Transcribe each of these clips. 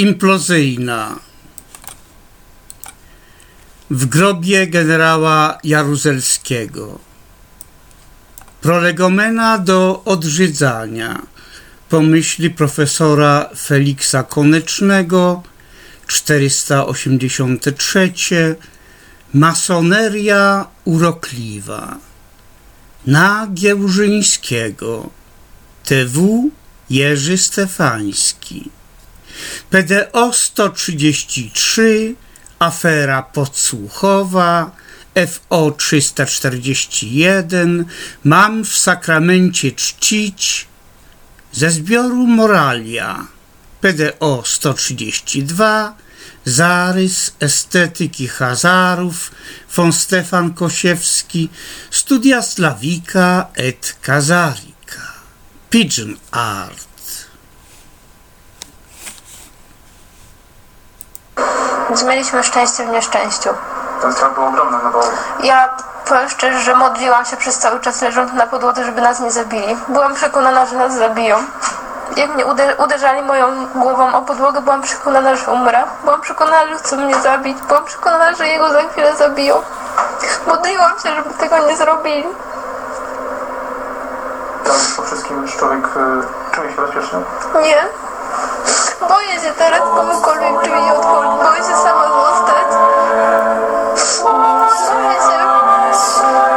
Implozyjna. W grobie generała Jaruzelskiego. Prolegomena do odrzydzania. Pomyśli profesora Feliksa Konecznego 483. Masoneria urokliwa. Na Giełżyńskiego. TW Jerzy Stefański. PDO 133, afera podsłuchowa, FO 341, mam w sakramencie czcić, ze zbioru Moralia, PDO 132, zarys estetyki Hazarów, von Stefan Kosiewski, studia Slawika et Kazarika, Pigeon Art. Więc mieliśmy szczęście w nieszczęściu. Ten strach był ogromny, no bo Ja powiem szczerze, że modliłam się przez cały czas leżąc na podłodze, żeby nas nie zabili. Byłam przekonana, że nas zabiją. Jak mnie uder- uderzali moją głową o podłogę, byłam przekonana, że umrę. Byłam przekonana, że chcą mnie zabić. Byłam przekonana, że jego za chwilę zabiją. Modliłam się, żeby tego nie zrobili. tam po wszystkim człowiek y, czuje się bezpieczny. Nie. Boję się teraz komukolwiek drzwi otworzyć. Boję się sama zostać. Boję się.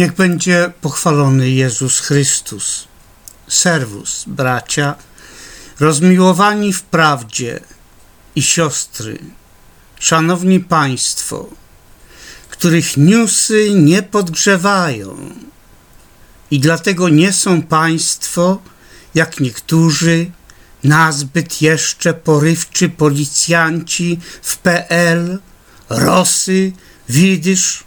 Niech będzie pochwalony Jezus Chrystus. Serwus, bracia, rozmiłowani w prawdzie i siostry, szanowni Państwo, których newsy nie podgrzewają i dlatego nie są Państwo, jak niektórzy, nazbyt jeszcze porywczy policjanci w PL, Rosy, Widysz,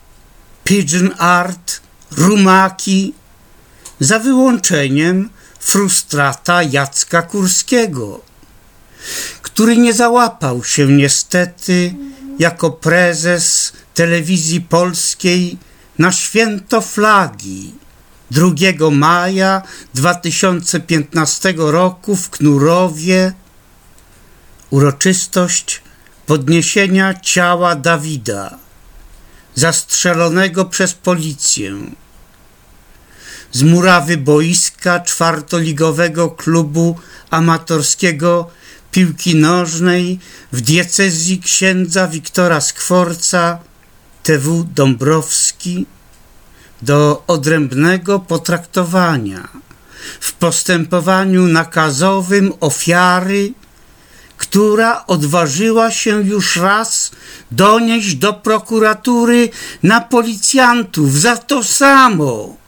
Pigeon Art, Rumaki, za wyłączeniem frustrata Jacka Kurskiego, który nie załapał się niestety jako prezes telewizji polskiej na święto flagi 2 maja 2015 roku w Knurowie. Uroczystość podniesienia ciała Dawida zastrzelonego przez policję z murawy boiska czwartoligowego klubu amatorskiego piłki nożnej w diecezji księdza Wiktora Skworca TW Dąbrowski do odrębnego potraktowania w postępowaniu nakazowym ofiary która odważyła się już raz donieść do prokuratury na policjantów za to samo.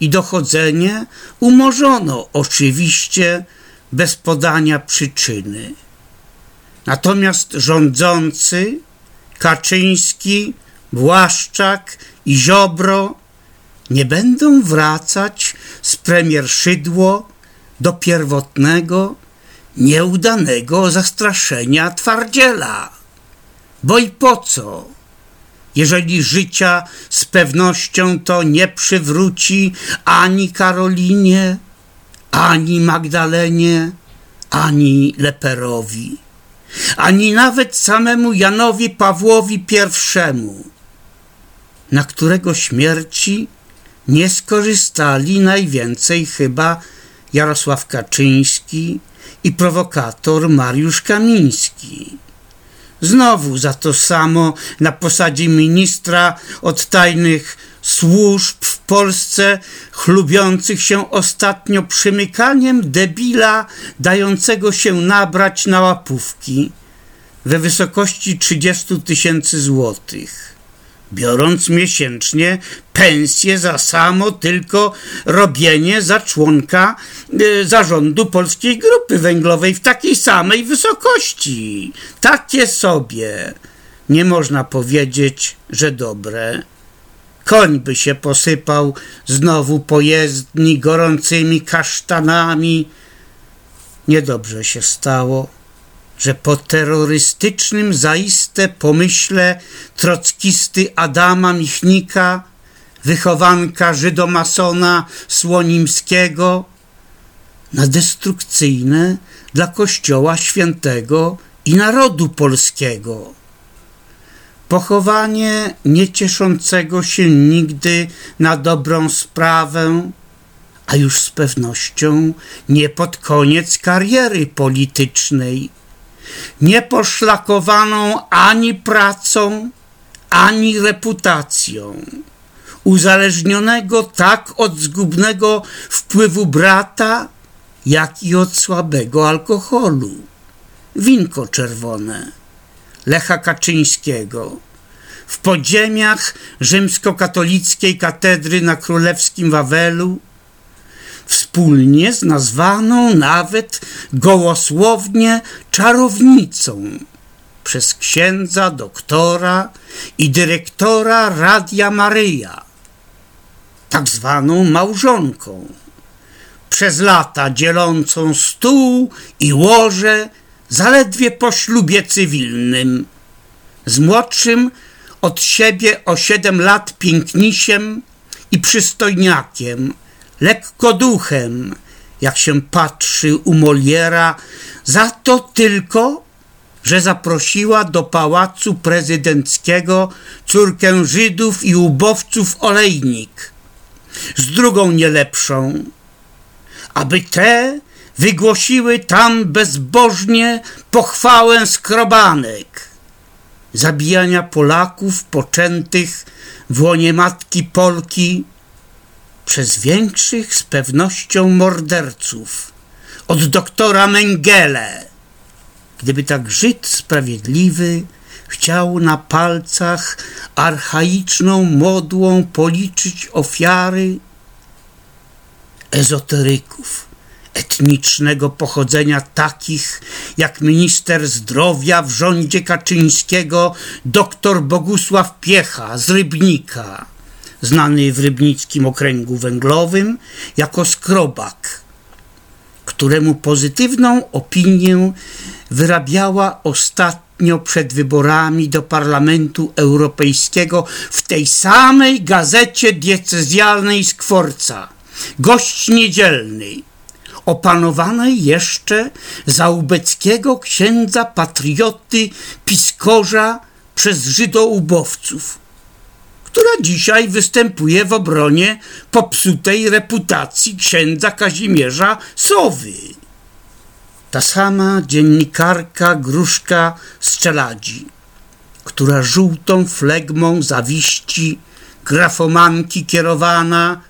I dochodzenie umorzono oczywiście bez podania przyczyny. Natomiast rządzący Kaczyński, Błaszczak i Ziobro nie będą wracać z premier Szydło do pierwotnego nieudanego zastraszenia twardziela. Bo i po co? Jeżeli życia z pewnością to nie przywróci ani Karolinie, ani Magdalenie, ani Leperowi, ani nawet samemu Janowi Pawłowi I, na którego śmierci nie skorzystali najwięcej chyba Jarosław Kaczyński, i prowokator Mariusz Kamiński. Znowu za to samo na posadzie ministra od tajnych służb w Polsce, chlubiących się ostatnio przymykaniem debila dającego się nabrać na łapówki we wysokości 30 tysięcy złotych. Biorąc miesięcznie pensję za samo tylko robienie za członka y, zarządu Polskiej Grupy Węglowej w takiej samej wysokości. Takie sobie. Nie można powiedzieć, że dobre. Koń by się posypał znowu pojezdni gorącymi kasztanami. Niedobrze się stało że po terrorystycznym zaiste pomyśle trockisty Adama Michnika, wychowanka żydomasona Słonimskiego, na destrukcyjne dla Kościoła Świętego i narodu polskiego. Pochowanie niecieszącego się nigdy na dobrą sprawę, a już z pewnością nie pod koniec kariery politycznej nieposzlakowaną ani pracą, ani reputacją, uzależnionego tak od zgubnego wpływu brata, jak i od słabego alkoholu. Winko czerwone Lecha Kaczyńskiego w podziemiach rzymskokatolickiej katedry na królewskim Wawelu wspólnie z nazwaną nawet gołosłownie czarownicą przez księdza, doktora i dyrektora Radia Maryja, tak zwaną małżonką, przez lata dzielącą stół i łoże zaledwie po ślubie cywilnym, z młodszym od siebie o siedem lat pięknisiem i przystojniakiem, lekko duchem, jak się patrzy u Moliera, za to tylko, że zaprosiła do pałacu prezydenckiego córkę Żydów i ubowców olejnik, z drugą nie lepszą, aby te wygłosiły tam bezbożnie pochwałę skrobanek, zabijania Polaków poczętych w łonie matki Polki przez większych z pewnością morderców od doktora Mengele. Gdyby tak Żyd sprawiedliwy chciał na palcach archaiczną modłą policzyć ofiary ezoteryków etnicznego pochodzenia takich jak minister zdrowia w rządzie Kaczyńskiego dr Bogusław Piecha z Rybnika znany w Rybnickim Okręgu Węglowym jako skrobak, któremu pozytywną opinię wyrabiała ostatnio przed wyborami do Parlamentu Europejskiego w tej samej gazecie diecezjalnej Skworca, gość niedzielny, opanowanej jeszcze za ubeckiego księdza patrioty piskorza przez żydoubowców która dzisiaj występuje w obronie popsutej reputacji księdza Kazimierza Sowy. Ta sama dziennikarka Gruszka z Czeladzi, która żółtą flegmą zawiści grafomanki kierowana,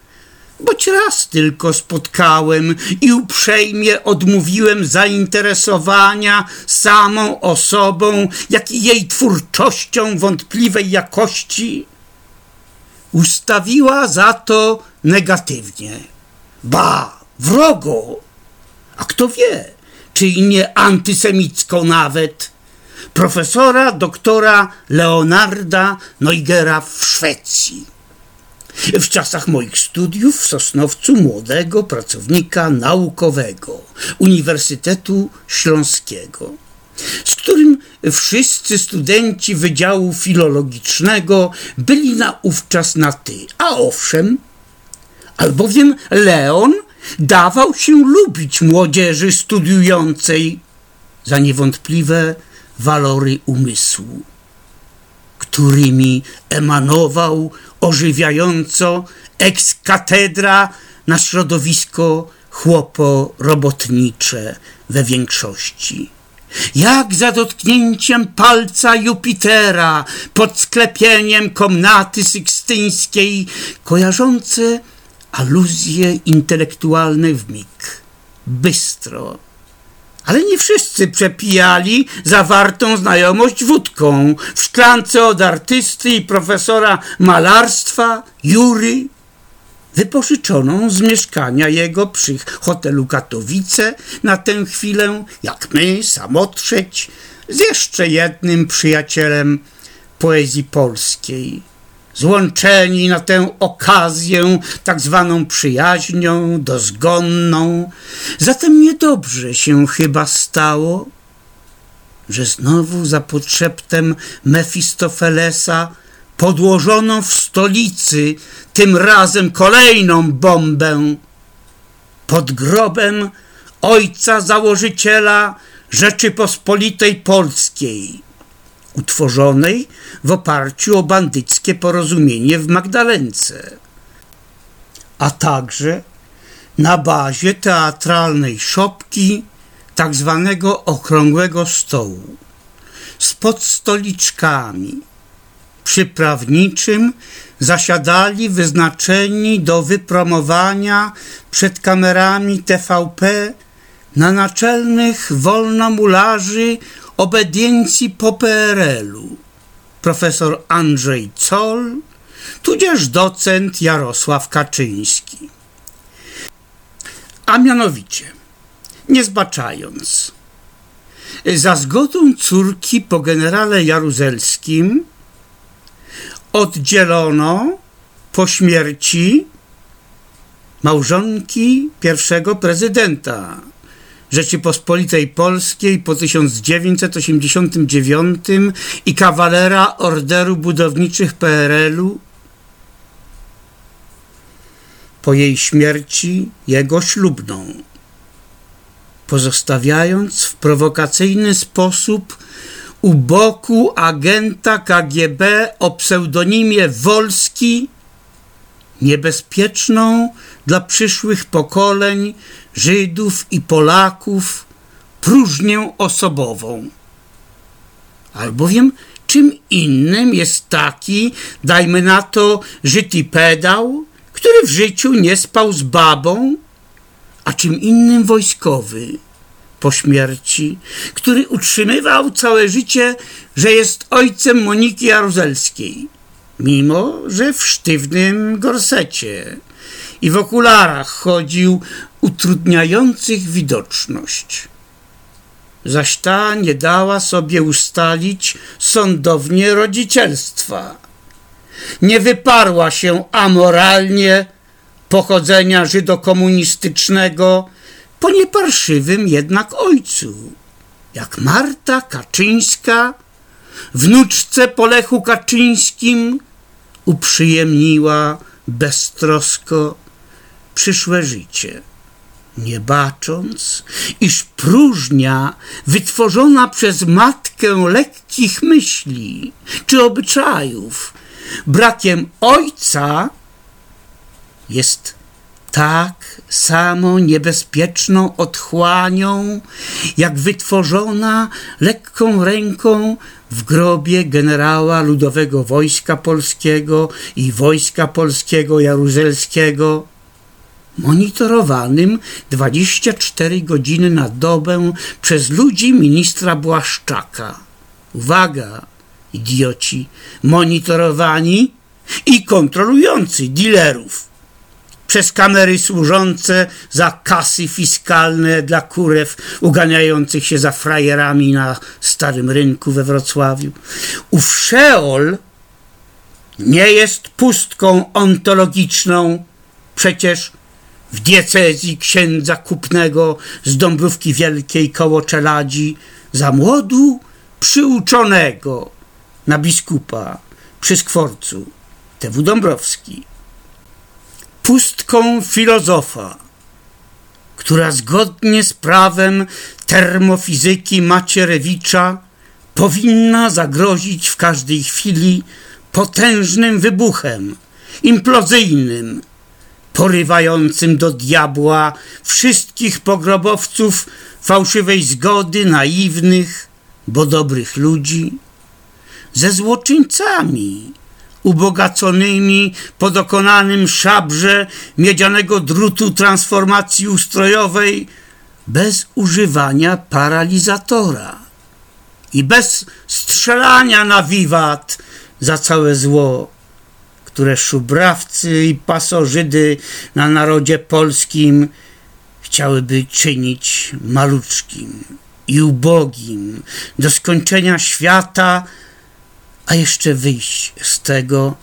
boć raz tylko spotkałem i uprzejmie odmówiłem zainteresowania samą osobą, jak i jej twórczością wątpliwej jakości, ustawiła za to negatywnie. Ba, wrogo! A kto wie, czy i nie antysemicką nawet? Profesora doktora Leonarda Neugera w Szwecji. W czasach moich studiów w Sosnowcu młodego pracownika naukowego Uniwersytetu Śląskiego z którym wszyscy studenci Wydziału Filologicznego byli naówczas na ty. A owszem, albowiem Leon dawał się lubić młodzieży studiującej za niewątpliwe walory umysłu, którymi emanował ożywiająco ex na środowisko chłopo-robotnicze we większości jak za dotknięciem palca Jupitera pod sklepieniem komnaty sykstyńskiej, kojarzące aluzje intelektualne w mig, bystro, Ale nie wszyscy przepijali zawartą znajomość wódką w szklance od artysty i profesora malarstwa Jury, wypożyczoną z mieszkania jego przy hotelu Katowice na tę chwilę, jak my, samotrzeć, z jeszcze jednym przyjacielem poezji polskiej złączeni na tę okazję tak zwaną przyjaźnią dozgonną. Zatem niedobrze się chyba stało, że znowu za podszeptem Mefistofelesa podłożono w stolicy tym razem kolejną bombę. Pod grobem ojca założyciela Rzeczypospolitej Polskiej utworzonej w oparciu o bandyckie porozumienie w Magdalence, a także na bazie teatralnej szopki tak zwanego okrągłego stołu z podstoliczkami przyprawniczym zasiadali wyznaczeni do wypromowania przed kamerami TVP na naczelnych wolnomularzy obediencji po PRL-u profesor Andrzej Coll, tudzież docent Jarosław Kaczyński. A mianowicie, nie zbaczając, za zgodą córki po generale Jaruzelskim oddzielono po śmierci małżonki pierwszego prezydenta Rzeczypospolitej Polskiej po 1989 i kawalera Orderu Budowniczych PRL-u po jej śmierci jego ślubną, pozostawiając w prowokacyjny sposób u boku agenta KGB o pseudonimie Wolski niebezpieczną dla przyszłych pokoleń Żydów i Polaków próżnię osobową. Albowiem czym innym jest taki, dajmy na to, żyty pedał, który w życiu nie spał z babą, a czym innym wojskowy po śmierci, który utrzymywał całe życie, że jest ojcem Moniki Jaruzelskiej, mimo że w sztywnym gorsecie i w okularach chodził utrudniających widoczność. Zaś ta nie dała sobie ustalić sądownie rodzicielstwa. Nie wyparła się amoralnie pochodzenia żydokomunistycznego po nieparszywym jednak ojcu, jak Marta Kaczyńska, wnuczce po Lechu Kaczyńskim, uprzyjemniła beztrosko przyszłe życie nie bacząc, iż próżnia wytworzona przez matkę lekkich myśli czy obyczajów, brakiem ojca, jest tak samo niebezpieczną otchłanią, jak wytworzona lekką ręką w grobie generała Ludowego Wojska Polskiego i Wojska Polskiego Jaruzelskiego, monitorowanym 24 godziny na dobę przez ludzi ministra Błaszczaka. Uwaga, idioci, monitorowani i kontrolujący dealerów przez kamery służące za kasy fiskalne dla kurew uganiających się za frajerami na starym rynku we Wrocławiu. Ów Szeol nie jest pustką ontologiczną, przecież w diecezji księdza kupnego z Dąbrówki Wielkiej koło Czeladzi za młodu przyuczonego na biskupa przy Skworcu, T.W. Dąbrowski. Pustką filozofa, która zgodnie z prawem termofizyki Macierewicza powinna zagrozić w każdej chwili potężnym wybuchem implozyjnym, porywającym do diabła wszystkich pogrobowców fałszywej zgody, naiwnych, bo dobrych ludzi, ze złoczyńcami ubogaconymi po dokonanym szabrze miedzianego drutu transformacji ustrojowej bez używania paralizatora i bez strzelania na wiwat za całe zło, które szubrawcy i pasożydy na narodzie polskim chciałyby czynić maluczkim i ubogim do skończenia świata, a jeszcze wyjść z tego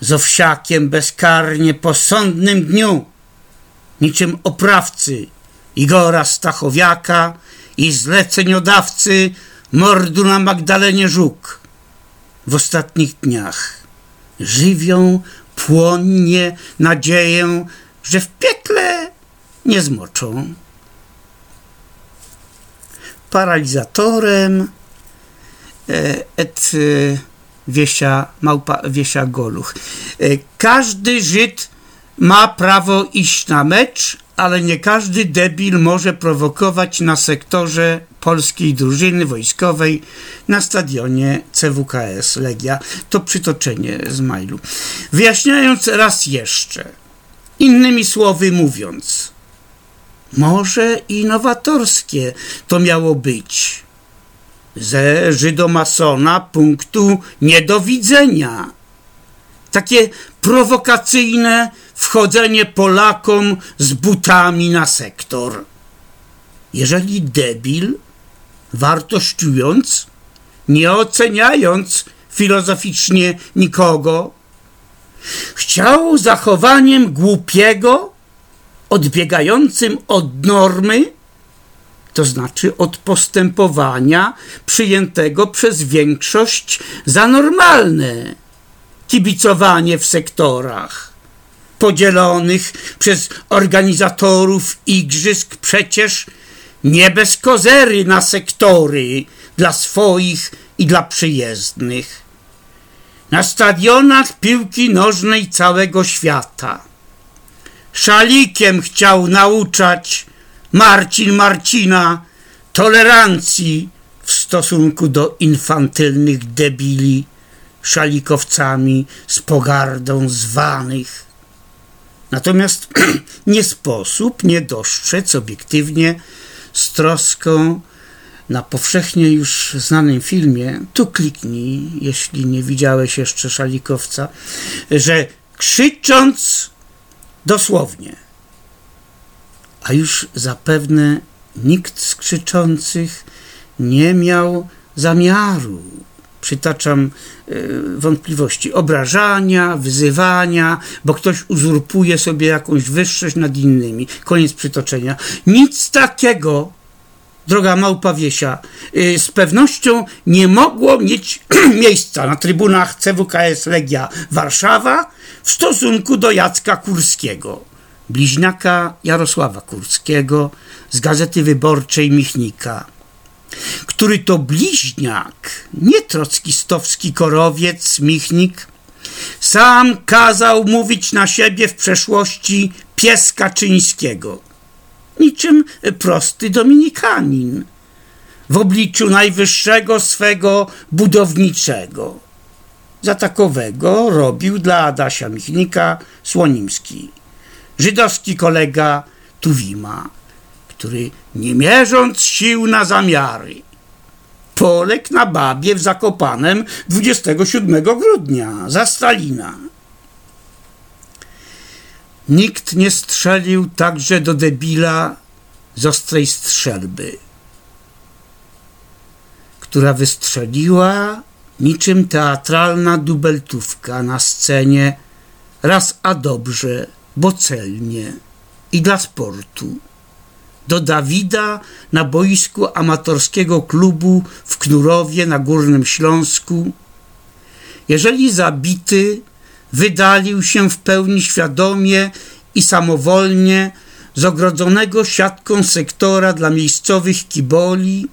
z owsiakiem bezkarnie po sądnym dniu, niczym oprawcy Igora Stachowiaka i zleceniodawcy mordu na Magdalenie Żuk w ostatnich dniach. Żywią płonnie nadzieję, że w piekle nie zmoczą. Paralizatorem e, et e, wiesia, małpa wiesia goluch. E, każdy Żyd ma prawo iść na mecz, ale nie każdy debil może prowokować na sektorze polskiej drużyny wojskowej na stadionie CWKS Legia. To przytoczenie z mailu. Wyjaśniając raz jeszcze, innymi słowy mówiąc, może i nowatorskie to miało być. Ze żydomasona punktu niedowidzenia. Takie prowokacyjne wchodzenie Polakom z butami na sektor. Jeżeli debil, wartościując, nie oceniając filozoficznie nikogo, chciał zachowaniem głupiego, odbiegającym od normy, to znaczy od postępowania przyjętego przez większość za normalne, kibicowanie w sektorach podzielonych przez organizatorów igrzysk przecież nie bez kozery na sektory dla swoich i dla przyjezdnych. Na stadionach piłki nożnej całego świata. Szalikiem chciał nauczać Marcin Marcina tolerancji w stosunku do infantylnych debili szalikowcami z pogardą zwanych. Natomiast nie sposób nie dostrzec obiektywnie z troską na powszechnie już znanym filmie, tu kliknij, jeśli nie widziałeś jeszcze Szalikowca, że krzycząc dosłownie, a już zapewne nikt z krzyczących nie miał zamiaru przytaczam e, wątpliwości, obrażania, wyzywania, bo ktoś uzurpuje sobie jakąś wyższość nad innymi. Koniec przytoczenia. Nic takiego, droga małpa Wiesia, e, z pewnością nie mogło mieć miejsca na trybunach CWKS Legia Warszawa w stosunku do Jacka Kurskiego, bliźniaka Jarosława Kurskiego z Gazety Wyborczej Michnika który to bliźniak, nie trockistowski korowiec, michnik, sam kazał mówić na siebie w przeszłości pies Kaczyńskiego, niczym prosty dominikanin, w obliczu najwyższego swego budowniczego. Za takowego robił dla Adasia Michnika Słonimski, żydowski kolega Tuwima który nie mierząc sił na zamiary, poległ na babie w Zakopanem 27 grudnia za Stalina. Nikt nie strzelił także do debila z ostrej strzelby, która wystrzeliła niczym teatralna dubeltówka na scenie raz a dobrze, bo celnie i dla sportu do Dawida na boisku amatorskiego klubu w Knurowie na Górnym Śląsku. Jeżeli zabity wydalił się w pełni świadomie i samowolnie z ogrodzonego siatką sektora dla miejscowych kiboli,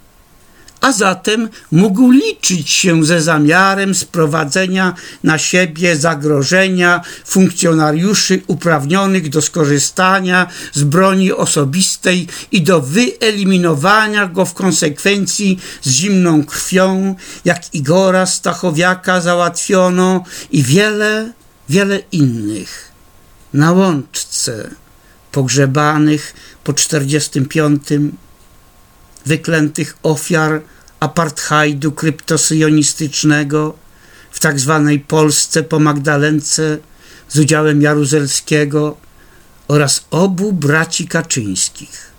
a zatem mógł liczyć się ze zamiarem sprowadzenia na siebie zagrożenia funkcjonariuszy uprawnionych do skorzystania z broni osobistej i do wyeliminowania go w konsekwencji z zimną krwią, jak Igora Stachowiaka załatwiono i wiele, wiele innych. Na łączce pogrzebanych po 45 wyklętych ofiar apartheidu kryptosyjonistycznego w tak zwanej Polsce po Magdalence z udziałem Jaruzelskiego oraz obu braci Kaczyńskich,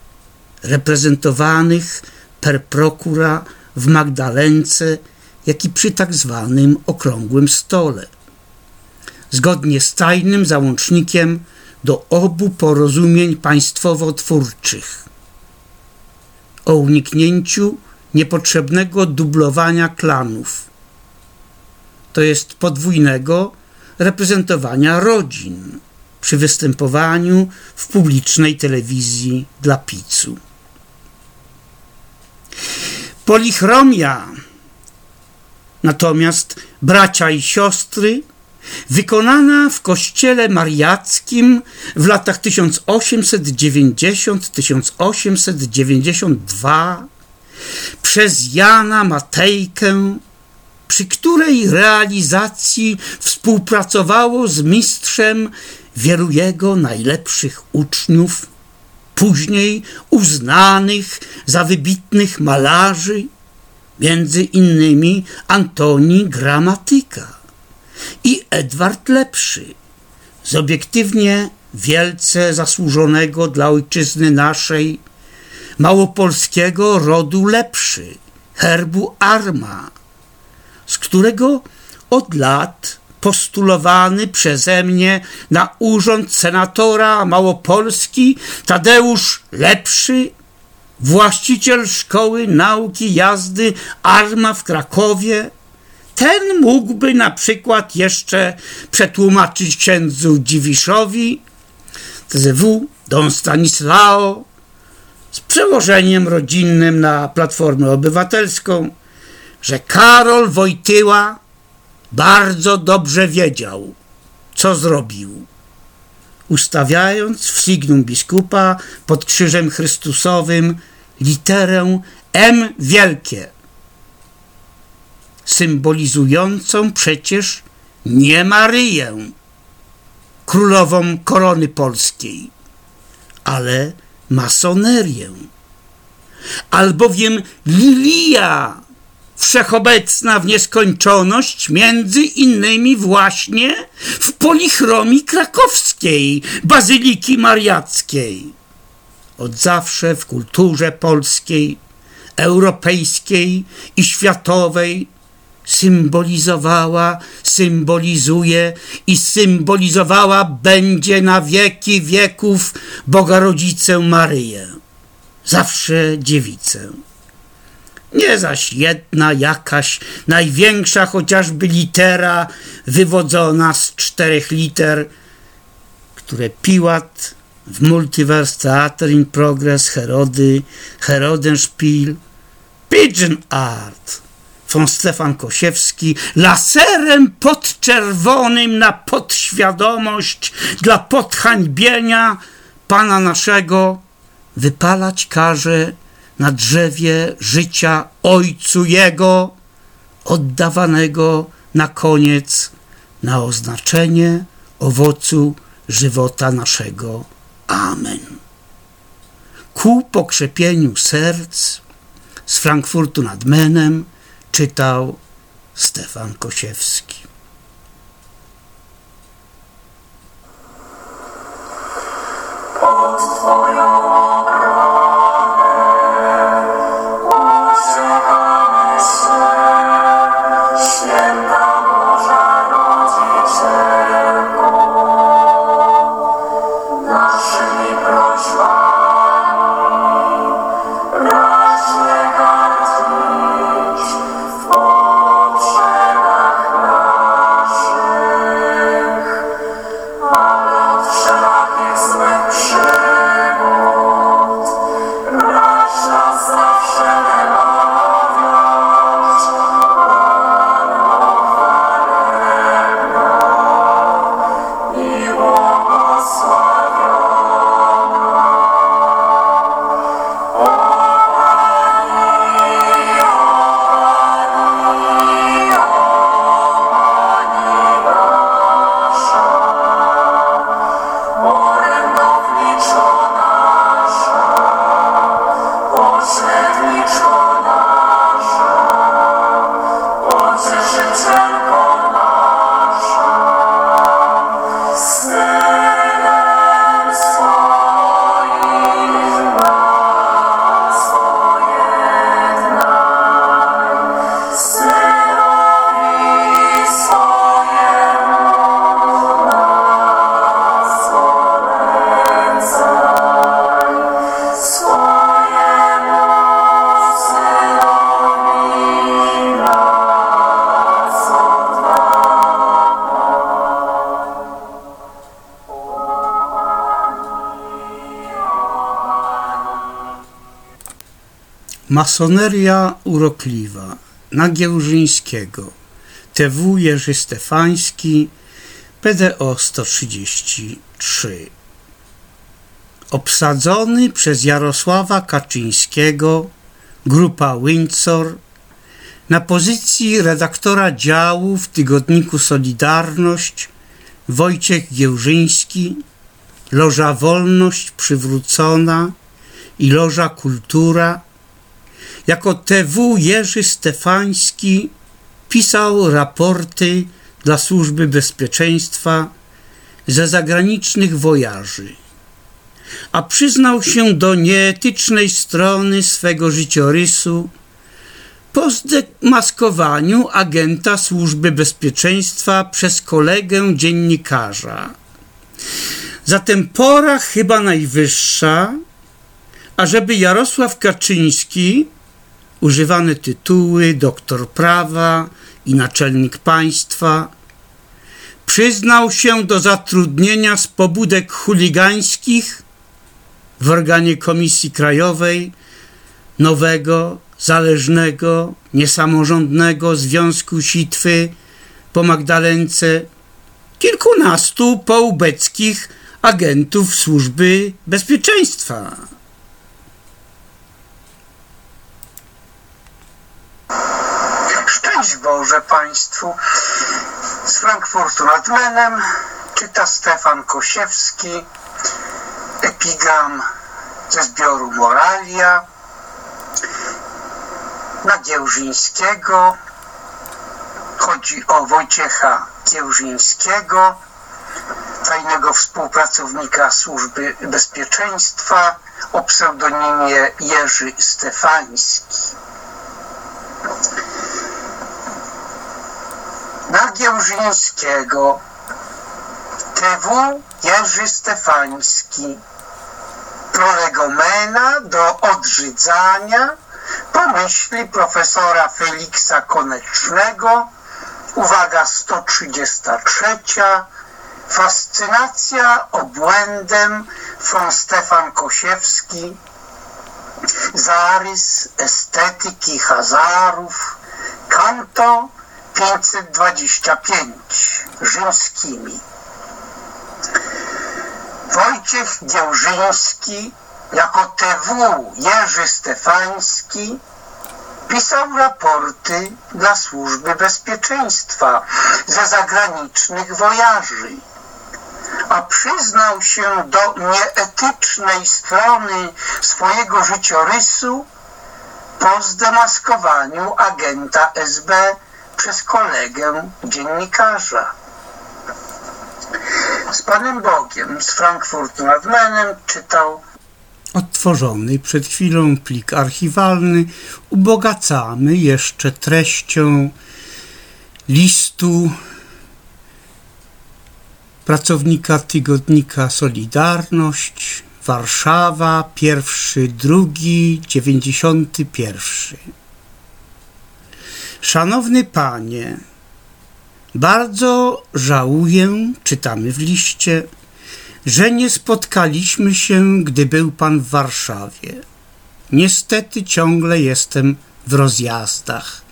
reprezentowanych per prokura w Magdalence, jak i przy tak zwanym okrągłym stole. Zgodnie z tajnym załącznikiem do obu porozumień państwowo-twórczych o uniknięciu niepotrzebnego dublowania klanów, to jest podwójnego reprezentowania rodzin przy występowaniu w publicznej telewizji dla picu. Polichromia natomiast bracia i siostry wykonana w kościele mariackim w latach 1890-1892 przez Jana Matejkę, przy której realizacji współpracowało z mistrzem wielu jego najlepszych uczniów, później uznanych za wybitnych malarzy, między innymi Antoni Gramatyka i Edward Lepszy, z obiektywnie wielce zasłużonego dla ojczyzny naszej małopolskiego rodu Lepszy, herbu Arma, z którego od lat postulowany przeze mnie na urząd senatora Małopolski Tadeusz Lepszy, właściciel szkoły nauki jazdy Arma w Krakowie, ten mógłby na przykład jeszcze przetłumaczyć księdzu Dziwiszowi TZW Don Stanislao z przełożeniem rodzinnym na Platformę Obywatelską, że Karol Wojtyła bardzo dobrze wiedział, co zrobił. Ustawiając w signum biskupa pod krzyżem Chrystusowym literę M wielkie, symbolizującą przecież nie Maryję, królową korony polskiej, ale masonerię. Albowiem Lilia, wszechobecna w nieskończoność, między innymi właśnie w polichromii krakowskiej, bazyliki mariackiej. Od zawsze w kulturze polskiej, europejskiej i światowej symbolizowała, symbolizuje i symbolizowała będzie na wieki wieków Boga Rodzicę Maryję. Zawsze dziewicę. Nie zaś jedna jakaś największa chociażby litera wywodzona z czterech liter, które Piłat w Multiverse Theater in Progress Herody, Herodenspiel, Pigeon Art, von Stefan Kosiewski laserem podczerwonym na podświadomość dla podhańbienia Pana naszego wypalać każe na drzewie życia Ojcu Jego, oddawanego na koniec na oznaczenie owocu żywota naszego. Amen. Ku pokrzepieniu serc z Frankfurtu nad Menem czytał Stefan Kosiewski. Pod Masoneria urokliwa Nagiełżyńskiego TW Jerzy Stefański PDO 133 Obsadzony przez Jarosława Kaczyńskiego Grupa Windsor na pozycji redaktora działu w tygodniku Solidarność Wojciech Giełżyński Loża Wolność Przywrócona i Loża Kultura jako TW Jerzy Stefański pisał raporty dla Służby Bezpieczeństwa ze zagranicznych wojaży, a przyznał się do nieetycznej strony swego życiorysu po zdemaskowaniu agenta Służby Bezpieczeństwa przez kolegę dziennikarza. Zatem pora chyba najwyższa, ażeby Jarosław Kaczyński używane tytuły doktor prawa i naczelnik państwa, przyznał się do zatrudnienia z pobudek chuligańskich w organie Komisji Krajowej nowego, zależnego, niesamorządnego Związku Sitwy po Magdalence kilkunastu poubeckich agentów Służby Bezpieczeństwa. Szczęść Boże Państwu. Z Frankfurtu nad Menem czyta Stefan Kosiewski, epigram ze zbioru Moralia, na Giełżyńskiego. Chodzi o Wojciecha Giełżyńskiego, tajnego współpracownika Służby Bezpieczeństwa o pseudonimie Jerzy Stefański. Na Giełżyńskiego TW Jerzy Stefański. Prolegomena do odrzydzania. Pomyśli profesora Feliksa Konecznego. Uwaga 133 fascynacja obłędem von Stefan Kosiewski. Zarys estetyki Hazarów. Kanto 525 rzymskimi. Wojciech Giełżyński jako TW Jerzy Stefański pisał raporty dla Służby Bezpieczeństwa ze zagranicznych wojaży, a przyznał się do nieetycznej strony swojego życiorysu po zdemaskowaniu agenta SB przez kolegę dziennikarza. Z Panem Bogiem z Frankfurtu nad Menem czytał Odtworzony przed chwilą plik archiwalny ubogacamy jeszcze treścią listu pracownika tygodnika Solidarność, Warszawa, pierwszy, drugi, dziewięćdziesiąty pierwszy. Szanowny panie, bardzo żałuję, czytamy w liście, że nie spotkaliśmy się, gdy był pan w Warszawie. Niestety ciągle jestem w rozjazdach.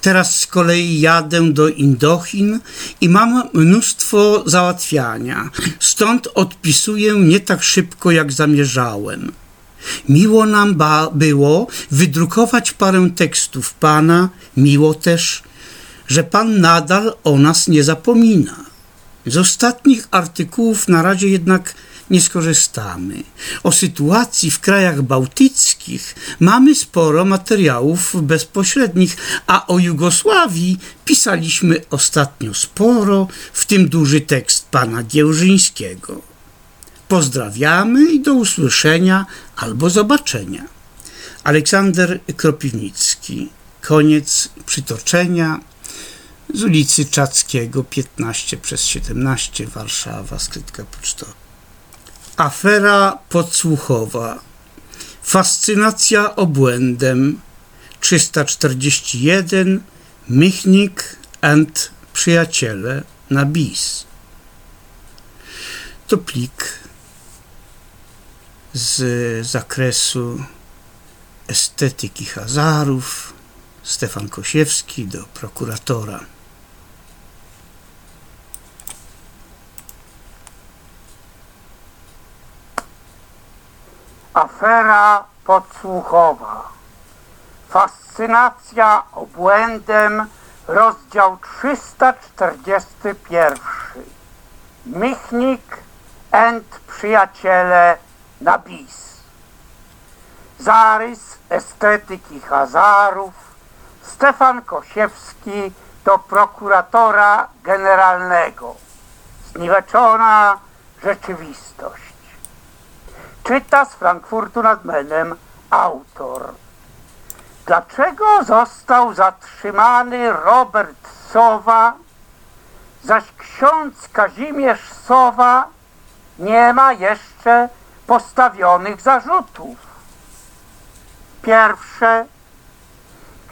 Teraz z kolei jadę do Indochin i mam mnóstwo załatwiania. Stąd odpisuję nie tak szybko, jak zamierzałem. Miło nam było wydrukować parę tekstów Pana, miło też, że Pan nadal o nas nie zapomina. Z ostatnich artykułów na razie jednak nie skorzystamy. O sytuacji w krajach bałtyckich mamy sporo materiałów bezpośrednich, a o Jugosławii pisaliśmy ostatnio sporo, w tym duży tekst pana Giełżyńskiego. Pozdrawiamy i do usłyszenia albo zobaczenia. Aleksander Kropiwnicki. Koniec przytoczenia z ulicy Czackiego 15 przez 17 Warszawa, skrytka pocztowa. Afera podsłuchowa. Fascynacja obłędem 341 Michnik and przyjaciele na bis. To plik z zakresu estetyki Hazarów, Stefan Kosiewski do prokuratora. Afera podsłuchowa. Fascynacja obłędem, rozdział 341. Michnik and przyjaciele na bis. Zarys estetyki Hazarów. Stefan Kosiewski do prokuratora generalnego. Zniweczona rzeczywistość. Czyta z Frankfurtu nad Menem autor. Dlaczego został zatrzymany Robert Sowa, zaś ksiądz Kazimierz Sowa nie ma jeszcze postawionych zarzutów? Pierwsze.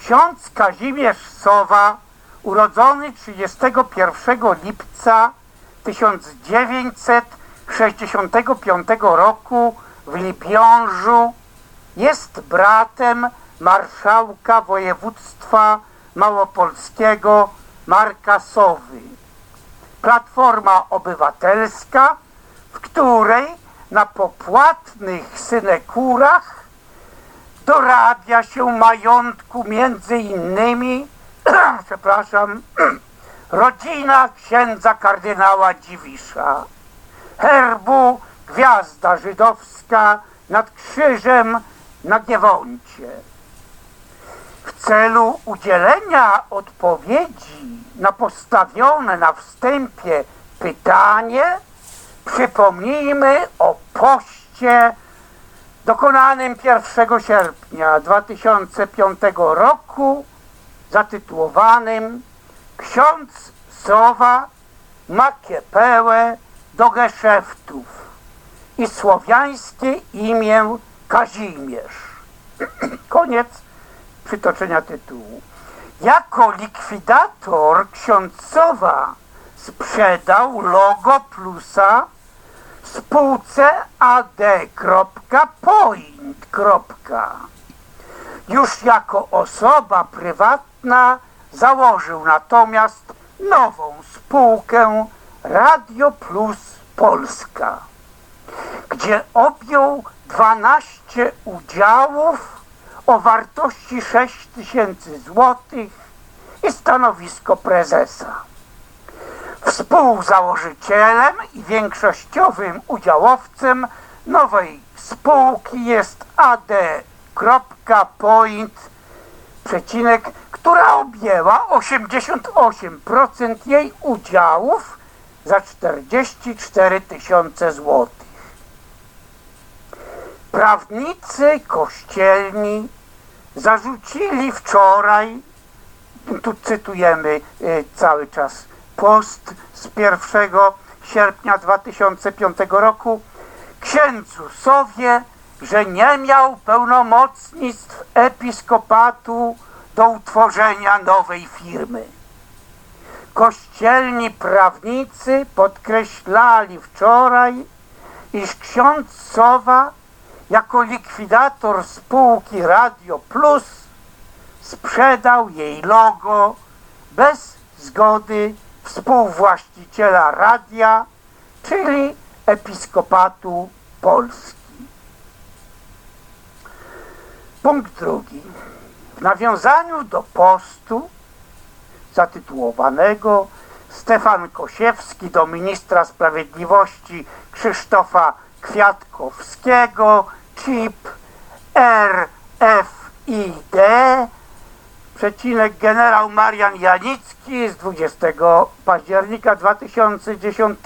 Ksiądz Kazimierz Sowa, urodzony 31 lipca 1965 roku w Lipiążu, jest bratem marszałka województwa małopolskiego Marka Sowy. Platforma Obywatelska, w której na popłatnych synekurach dorabia się majątku między innymi, przepraszam, rodzina księdza kardynała Dziwisza, herbu gwiazda żydowska nad krzyżem na Giewoncie. W celu udzielenia odpowiedzi na postawione na wstępie pytanie przypomnijmy o poście dokonanym 1 sierpnia 2005 roku zatytułowanym Ksiądz Sowa ma kiepełę do geszeftów i słowiańskie imię Kazimierz. Koniec przytoczenia tytułu. Jako likwidator ksiądz Sowa sprzedał logo plusa spółce ad.point. Już jako osoba prywatna założył natomiast nową spółkę Radio Plus Polska, gdzie objął 12 udziałów o wartości 6 tysięcy złotych i stanowisko prezesa. Współzałożycielem i większościowym udziałowcem nowej spółki jest ad.point, przecinek, która objęła 88% jej udziałów za 44 tysiące złotych. Prawnicy kościelni zarzucili wczoraj, tu cytujemy y, cały czas post z 1 sierpnia 2005 roku, księdzu Sowie, że nie miał pełnomocnictw episkopatu do utworzenia nowej firmy. Kościelni prawnicy podkreślali wczoraj, iż ksiądz Sowa jako likwidator spółki Radio Plus sprzedał jej logo bez zgody współwłaściciela radia, czyli Episkopatu Polski. Punkt drugi. W nawiązaniu do postu zatytułowanego Stefan Kosiewski do ministra sprawiedliwości Krzysztofa Kwiatkowskiego CIP RFID przecinek generał Marian Janicki z 20 października 2010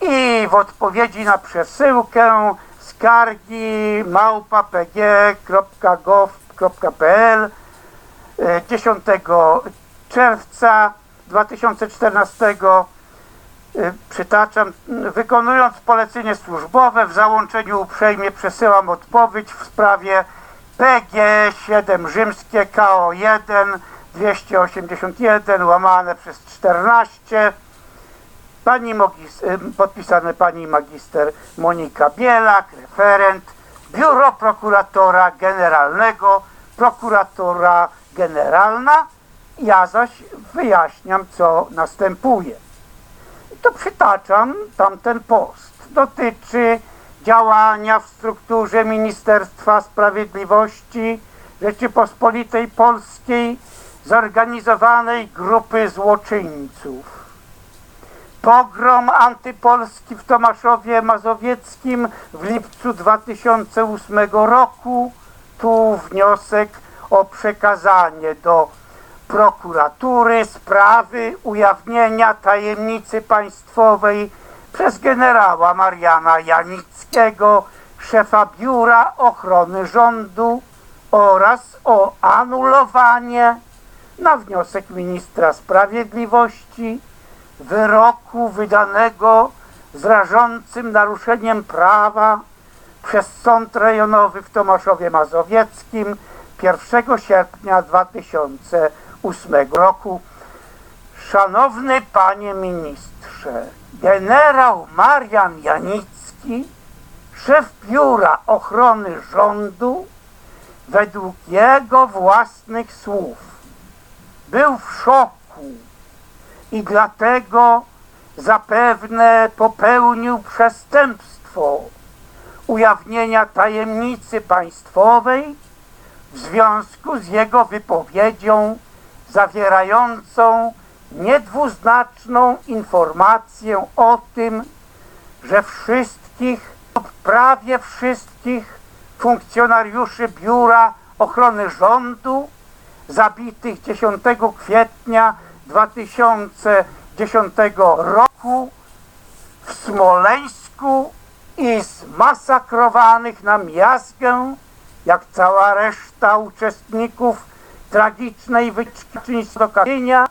i w odpowiedzi na przesyłkę skargi małpa.pg.gov.pl 10 czerwca 2014 przytaczam, wykonując polecenie służbowe w załączeniu uprzejmie przesyłam odpowiedź w sprawie PG7 rzymskie KO1 281 łamane przez 14 pani podpisane pani magister Monika Bielak, referent Biuro Prokuratora Generalnego, Prokuratora Generalna. Ja zaś wyjaśniam, co następuje. To przytaczam tamten post. Dotyczy działania w strukturze Ministerstwa Sprawiedliwości Rzeczypospolitej Polskiej zorganizowanej grupy złoczyńców. Pogrom antypolski w Tomaszowie Mazowieckim w lipcu 2008 roku. Tu wniosek o przekazanie do prokuratury sprawy ujawnienia tajemnicy państwowej przez generała Mariana Janickiego, szefa Biura Ochrony Rządu oraz o anulowanie na wniosek ministra sprawiedliwości wyroku wydanego z rażącym naruszeniem prawa przez Sąd Rejonowy w Tomaszowie Mazowieckim 1 sierpnia 2008 roku. Szanowny panie ministrze, generał Marian Janicki, szef Biura Ochrony Rządu, według jego własnych słów był w szoku i dlatego zapewne popełnił przestępstwo ujawnienia tajemnicy państwowej w związku z jego wypowiedzią zawierającą niedwuznaczną informację o tym, że wszystkich lub prawie wszystkich funkcjonariuszy Biura Ochrony Rządu zabitych 10 kwietnia 2010 roku w Smoleńsku i zmasakrowanych na miazgę, jak cała reszta uczestników tragicznej Katynia,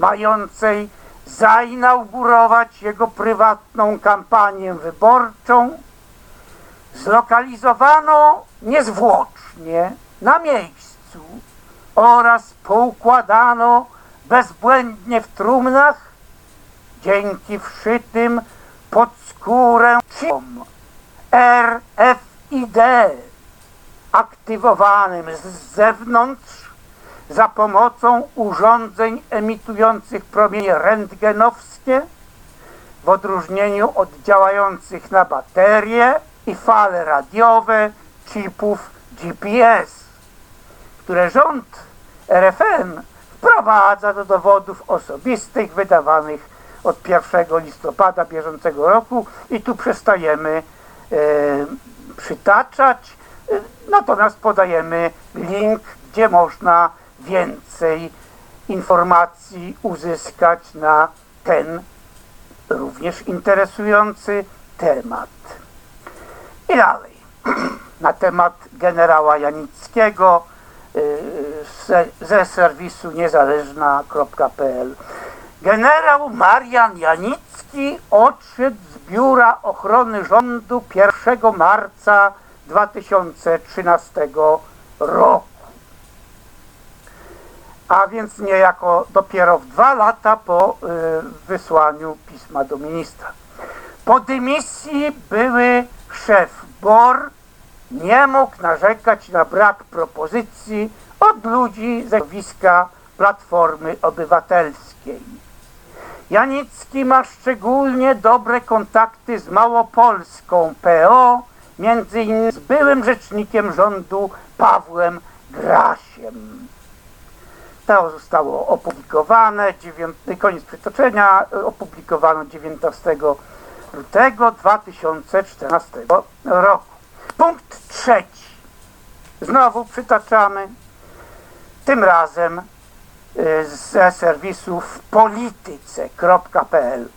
mającej zainaugurować jego prywatną kampanię wyborczą, zlokalizowano niezwłocznie na miejscu oraz poukładano bezbłędnie w trumnach dzięki wszytym pod skórę RFID aktywowanym z zewnątrz za pomocą urządzeń emitujących promienie rentgenowskie w odróżnieniu od działających na baterie i fale radiowe chipów GPS, które rząd RFN wprowadza do dowodów osobistych wydawanych od 1 listopada bieżącego roku. I tu przestajemy e, przytaczać, e, natomiast podajemy link, gdzie można więcej informacji uzyskać na ten również interesujący temat. I dalej. Na temat generała Janickiego ze, ze serwisu niezależna.pl Generał Marian Janicki odszedł z Biura Ochrony Rządu 1 marca 2013 roku. A więc niejako dopiero w dwa lata po y, wysłaniu pisma do ministra. Po dymisji były szef BOR nie mógł narzekać na brak propozycji od ludzi ze środowiska Platformy Obywatelskiej. Janicki ma szczególnie dobre kontakty z Małopolską PO, między innymi z byłym rzecznikiem rządu Pawłem Grasiem. To zostało opublikowane, 9, koniec przytoczenia, opublikowano 19 lutego 2014 roku. Punkt trzeci. Znowu przytaczamy, tym razem ze serwisów polityce.pl.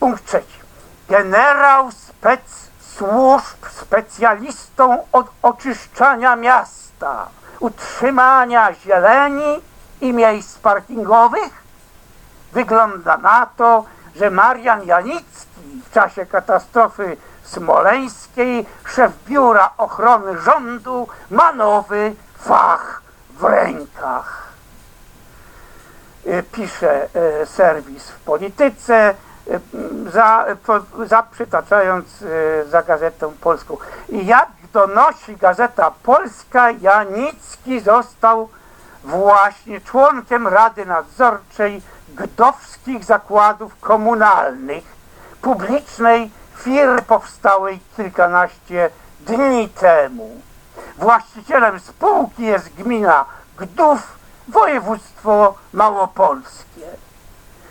Punkt trzeci. Generał spec służb specjalistą od oczyszczania miasta, utrzymania zieleni i miejsc parkingowych? Wygląda na to, że Marian Janicki w czasie katastrofy smoleńskiej szef Biura Ochrony Rządu ma nowy fach w rękach. Pisze serwis w polityce. za, po, za przytaczając za gazetą polską. I jak donosi Gazeta Polska, Janicki został właśnie członkiem Rady Nadzorczej Gdowskich Zakładów Komunalnych, publicznej firmy powstałej kilkanaście dni temu. Właścicielem spółki jest gmina Gdów, województwo małopolskie.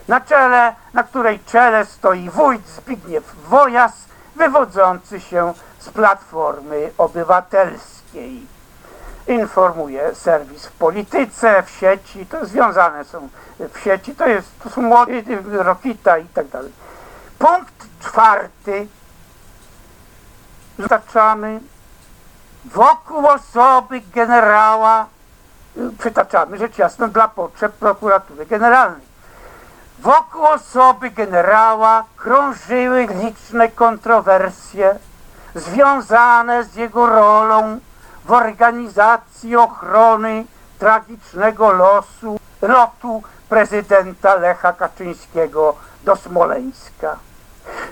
Na czele, na której czele stoi wójt Zbigniew Wojas, wywodzący się z Platformy Obywatelskiej. Informuje serwis w polityce, w sieci, to związane są w sieci, to jest, to są młody, Rokita i tak dalej. Punkt czwarty. Przytaczamy wokół osoby generała, przytaczamy rzecz jasna dla potrzeb prokuratury generalnej. Wokół osoby generała krążyły liczne kontrowersje związane z jego rolą w organizacji ochrony tragicznego losu lotu prezydenta Lecha Kaczyńskiego do Smoleńska.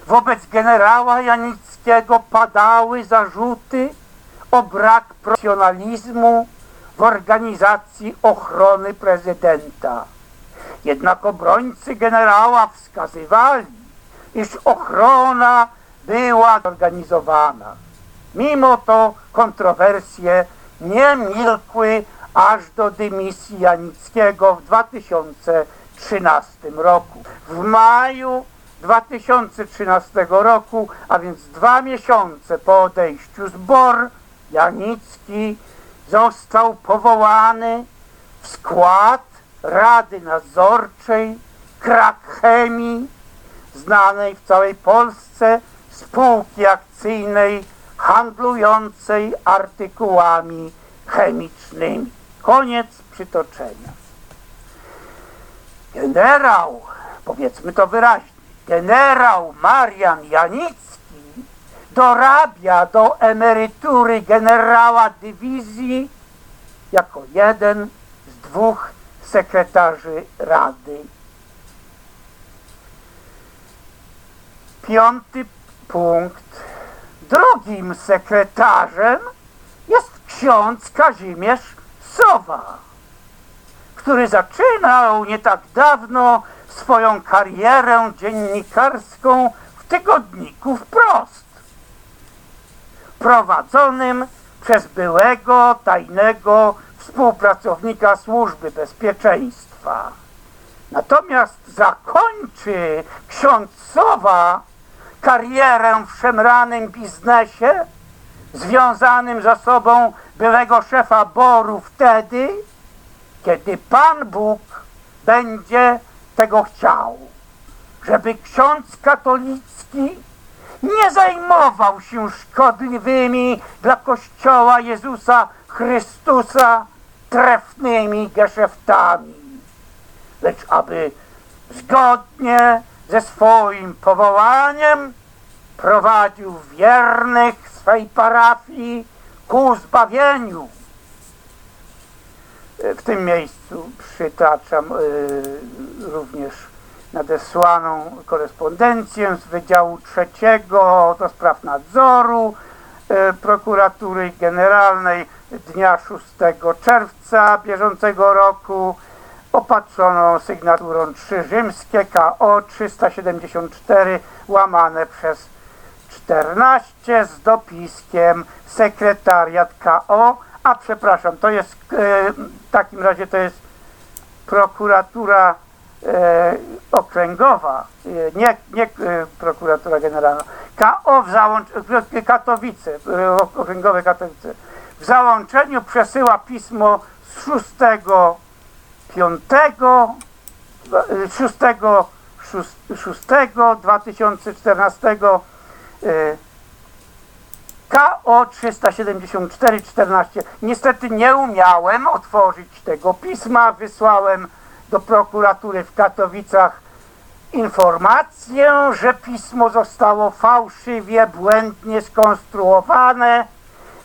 Wobec generała Janickiego padały zarzuty o brak profesjonalizmu w organizacji ochrony prezydenta. Jednak obrońcy generała wskazywali, iż ochrona była zorganizowana. Mimo to kontrowersje nie milkły aż do dymisji Janickiego w 2013 roku. W maju 2013 roku, a więc dwa miesiące po odejściu z BOR, Janicki został powołany w skład Rady Nadzorczej Krak Chemii, znanej w całej Polsce spółki akcyjnej handlującej artykułami chemicznymi. Koniec przytoczenia. Generał, powiedzmy to wyraźnie, generał Marian Janicki dorabia do emerytury generała dywizji jako jeden z dwóch sekretarzy Rady. Piąty punkt. Drugim sekretarzem jest ksiądz Kazimierz Sowa, który zaczynał nie tak dawno swoją karierę dziennikarską w tygodniku Wprost, prowadzonym przez byłego tajnego współpracownika Służby Bezpieczeństwa. Natomiast zakończy ksiądz Sowa karierę w szemranym biznesie związanym z osobą byłego szefa Boru wtedy, kiedy Pan Bóg będzie tego chciał, żeby ksiądz katolicki nie zajmował się szkodliwymi dla Kościoła Jezusa Chrystusa trefnymi geszeftami, lecz aby zgodnie ze swoim powołaniem prowadził wiernych swej parafii ku zbawieniu. W tym miejscu przytaczam y, również nadesłaną korespondencję z Wydziału Trzeciego do spraw nadzoru y, Prokuratury Generalnej dnia 6 czerwca bieżącego roku opatrzoną sygnaturą 3 rzymskie KO 374 łamane przez 14 z dopiskiem sekretariat KO, a przepraszam, to jest e, w takim razie to jest prokuratura e, okręgowa, e, nie, nie prokuratura generalna. KO w załączeniu, Katowice, okręgowe Katowice. W załączeniu przesyła pismo z 6 5 6, 6, 6 2014 KO 374 14. Niestety nie umiałem otworzyć tego pisma. Wysłałem do prokuratury w Katowicach informację, że pismo zostało fałszywie, błędnie skonstruowane.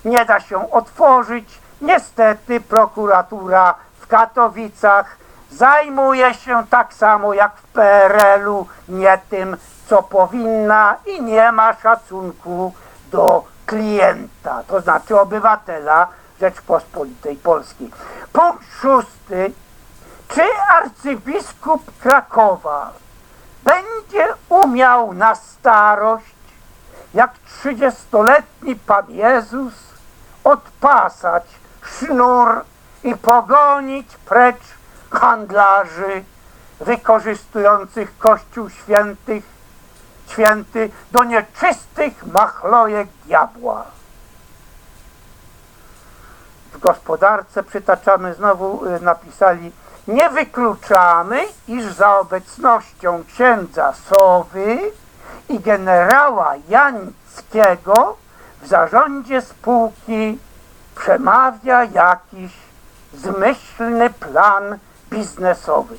Nie da się otworzyć. Niestety prokuratura Katowicach zajmuje się tak samo jak w PRL-u nie tym, co powinna i nie ma szacunku do klienta, to znaczy obywatela Rzeczpospolitej Polskiej. Punkt szósty. Czy arcybiskup Krakowa będzie umiał na starość, jak trzydziestoletni Pan Jezus, odpasać sznur i pogonić precz handlarzy wykorzystujących Kościół Świętych, Święty do nieczystych machlojek diabła. W gospodarce przytaczamy znowu y, napisali nie wykluczamy, iż za obecnością księdza Sowy i generała Janickiego w zarządzie spółki przemawia jakiś zmyślny plan biznesowy.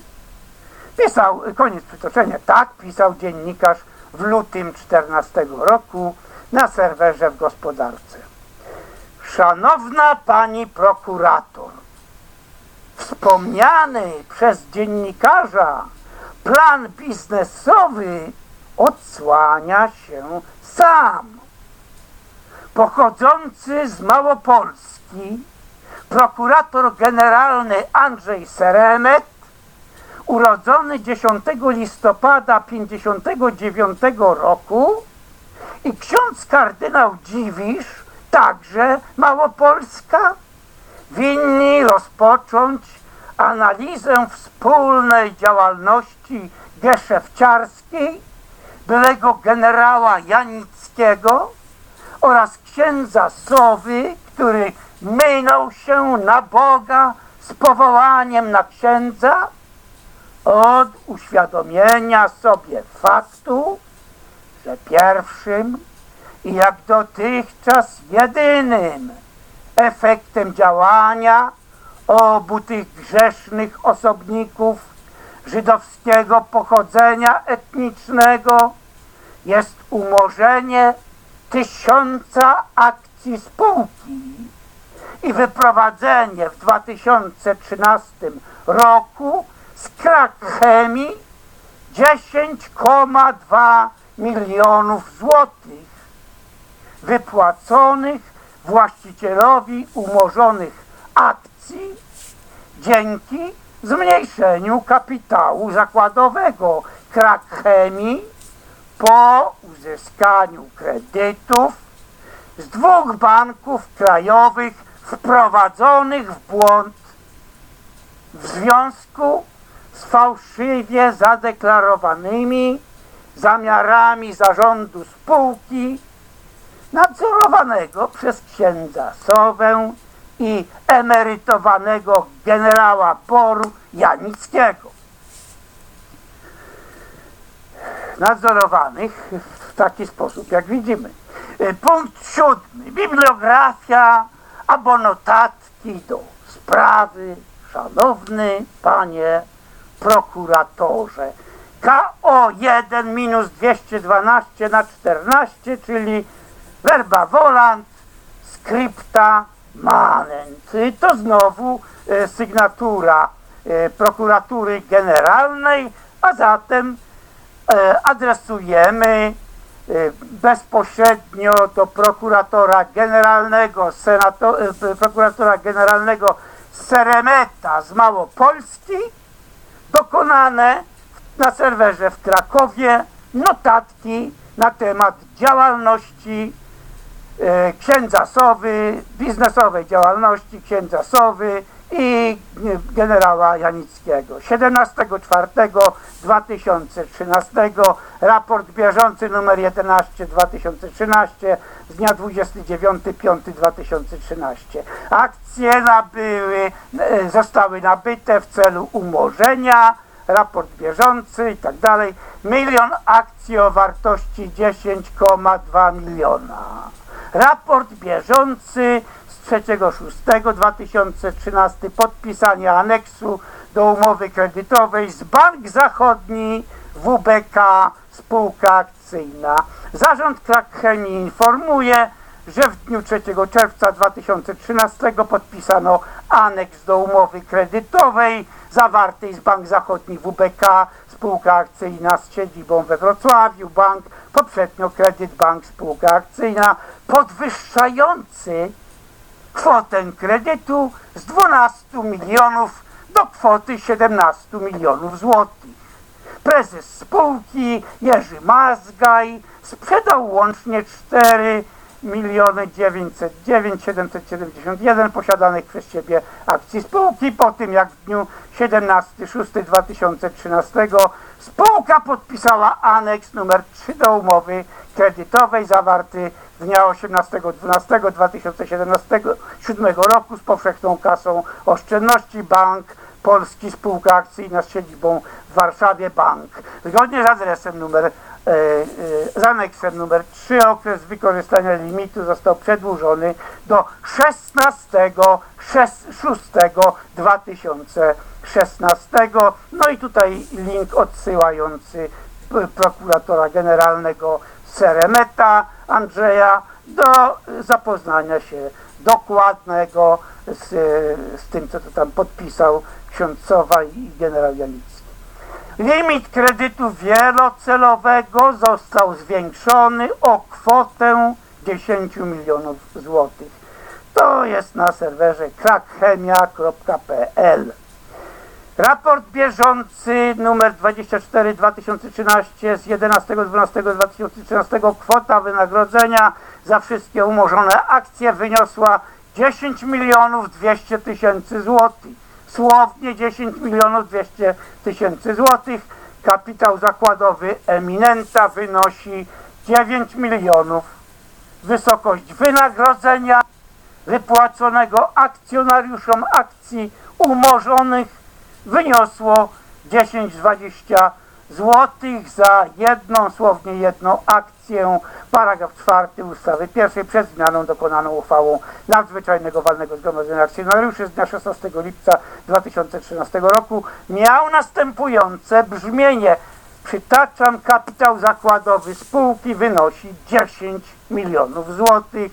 Pisał, koniec przytoczenia, tak pisał dziennikarz w lutym 14 roku na serwerze w gospodarce. Szanowna pani prokurator, wspomniany przez dziennikarza plan biznesowy odsłania się sam. Pochodzący z Małopolski prokurator generalny Andrzej Seremet, urodzony 10 listopada 59 roku i ksiądz kardynał Dziwisz, także Małopolska, winni rozpocząć analizę wspólnej działalności geszefciarskiej byłego generała Janickiego oraz księdza Sowy, który minął się na Boga z powołaniem na księdza od uświadomienia sobie faktu, że pierwszym i jak dotychczas jedynym efektem działania obu tych grzesznych osobników żydowskiego pochodzenia etnicznego jest umorzenie tysiąca akcji spółki i wyprowadzenie w 2013 roku z krak chemii 10,2 milionów złotych wypłaconych właścicielowi umorzonych akcji dzięki zmniejszeniu kapitału zakładowego krak chemii po uzyskaniu kredytów z dwóch banków krajowych wprowadzonych w błąd w związku z fałszywie zadeklarowanymi zamiarami zarządu spółki nadzorowanego przez księdza Sowę i emerytowanego generała Boru Janickiego. Nadzorowanych w taki sposób, jak widzimy. Punkt siódmy. Bibliografia albo notatki do sprawy. Szanowny panie prokuratorze. KO1 minus 212 na 14, czyli verba volant, scripta manent. To znowu e, sygnatura e, prokuratury generalnej, a zatem e, adresujemy bezpośrednio do prokuratora generalnego, senato, prokuratora generalnego Seremeta z Małopolski dokonane na serwerze w Krakowie notatki na temat działalności e, księdza Sowy, biznesowej działalności księdza Sowy i generała Janickiego. 17.04.2013 raport bieżący numer 11 2013 z dnia 29.05.2013. Akcje nabyły, e, zostały nabyte w celu umorzenia, raport bieżący i tak dalej. Milion akcji o wartości 10,2 miliona. Raport bieżący 3.6.2013 podpisanie aneksu do umowy kredytowej z Bank Zachodni WBK spółka akcyjna. Zarząd Krak Chemii informuje, że w dniu 3 czerwca 2013 podpisano aneks do umowy kredytowej zawartej z Bank Zachodni WBK, spółka akcyjna z siedzibą we Wrocławiu, bank, poprzednio Kredyt Bank, spółka akcyjna, podwyższający kwotę kredytu z 12 milionów do kwoty 17 milionów złotych. Prezes spółki Jerzy Mazgaj sprzedał łącznie 4 miliony 909 771 posiadanych przez siebie akcji spółki po tym jak w dniu 17.06.2013 spółka podpisała aneks numer 3 do umowy kredytowej zawarty dnia 18.12.2017 roku z powszechną kasą oszczędności Bank Polski Spółka Akcyjna z siedzibą w Warszawie Bank. Zgodnie z adresem numer z aneksem numer 3 okres wykorzystania limitu został przedłużony do 16.06.2016. No i tutaj link odsyłający prokuratora generalnego Seremeta Andrzeja do zapoznania się dokładnego z, z tym, co to tam podpisał ksiądz Sowa i generał Janicki. Limit kredytu wielocelowego został zwiększony o kwotę 10 milionów złotych. To jest na serwerze krakchemia.pl. Raport bieżący numer 24 2013 z 11.12.2013 kwota wynagrodzenia za wszystkie umorzone akcje wyniosła 10 milionów 200 tysięcy złotych. Słownie 10 milionów 200 tysięcy złotych. Kapitał zakładowy eminenta wynosi 9 milionów. Wysokość wynagrodzenia wypłaconego akcjonariuszom akcji umorzonych wyniosło 10-20 złotych za jedną, słownie jedną akcję. Paragraf czwarty ustawy pierwszej przed zmianą dokonaną uchwałą nadzwyczajnego walnego zgromadzenia akcjonariuszy z dnia 16 lipca 2013 roku miał następujące brzmienie. Przytaczam, kapitał zakładowy spółki wynosi 10 milionów złotych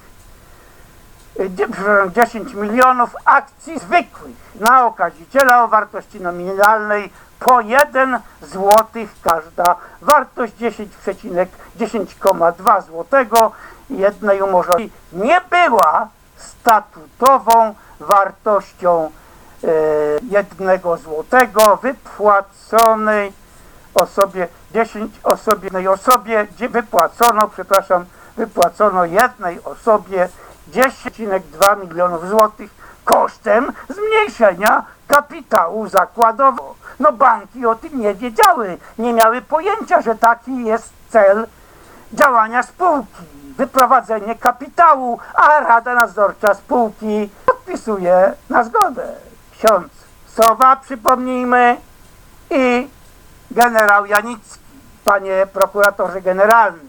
10 milionów akcji zwykłych na okaziciela o wartości nominalnej po 1 złotych każda. Wartość 10,10,2 złotego jednej umorzonej nie była statutową wartością e, jednego złotego wypłaconej osobie 10 osobie, osobie wypłacono, przepraszam, wypłacono jednej osobie 10,2 milionów złotych kosztem zmniejszenia kapitału zakładowego. No banki o tym nie wiedziały, nie miały pojęcia, że taki jest cel działania spółki. Wyprowadzenie kapitału, a Rada Nadzorcza spółki podpisuje na zgodę. Ksiądz Sowa, przypomnijmy, i generał Janicki, panie prokuratorze generalny.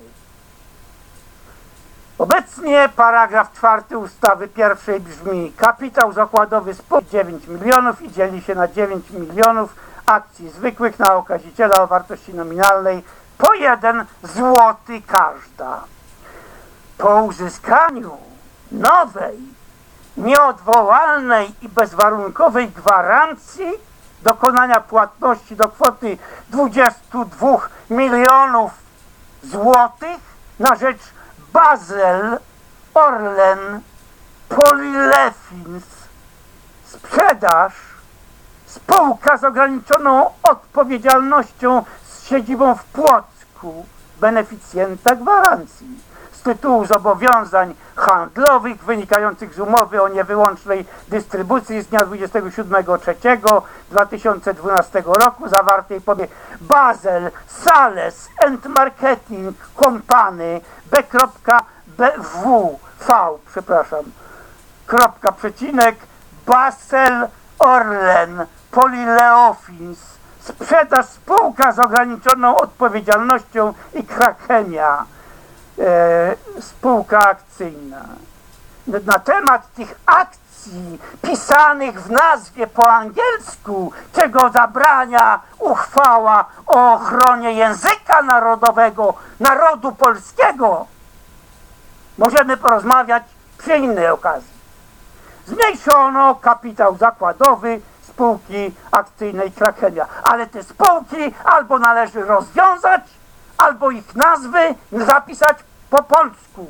Obecnie paragraf czwarty ustawy pierwszej brzmi kapitał zakładowy spółki 9 milionów i dzieli się na 9 milionów akcji zwykłych na okaziciela o wartości nominalnej po 1 złoty każda. Po uzyskaniu nowej, nieodwołalnej i bezwarunkowej gwarancji dokonania płatności do kwoty 22 milionów złotych na rzecz Basel, Orlen, Polilefins, sprzedaż, spółka z ograniczoną odpowiedzialnością z siedzibą w Płocku, beneficjenta gwarancji z tytułu zobowiązań handlowych wynikających z umowy o niewyłącznej dystrybucji z dnia 27.03.2012 roku zawartej pod Basel Sales and Marketing Company B.BW V, przepraszam, kropka przecinek Basel Orlen Polyleofins. Sprzedaż spółka z ograniczoną odpowiedzialnością i Krakemia e, spółka akcyjna. Na temat tych akcji pisanych w nazwie po angielsku, czego zabrania uchwała o ochronie języka narodowego, narodu polskiego, możemy porozmawiać przy innej okazji. Zmniejszono kapitał zakładowy spółki akcyjnej Krakenia, ale te spółki albo należy rozwiązać, albo ich nazwy zapisać po polsku,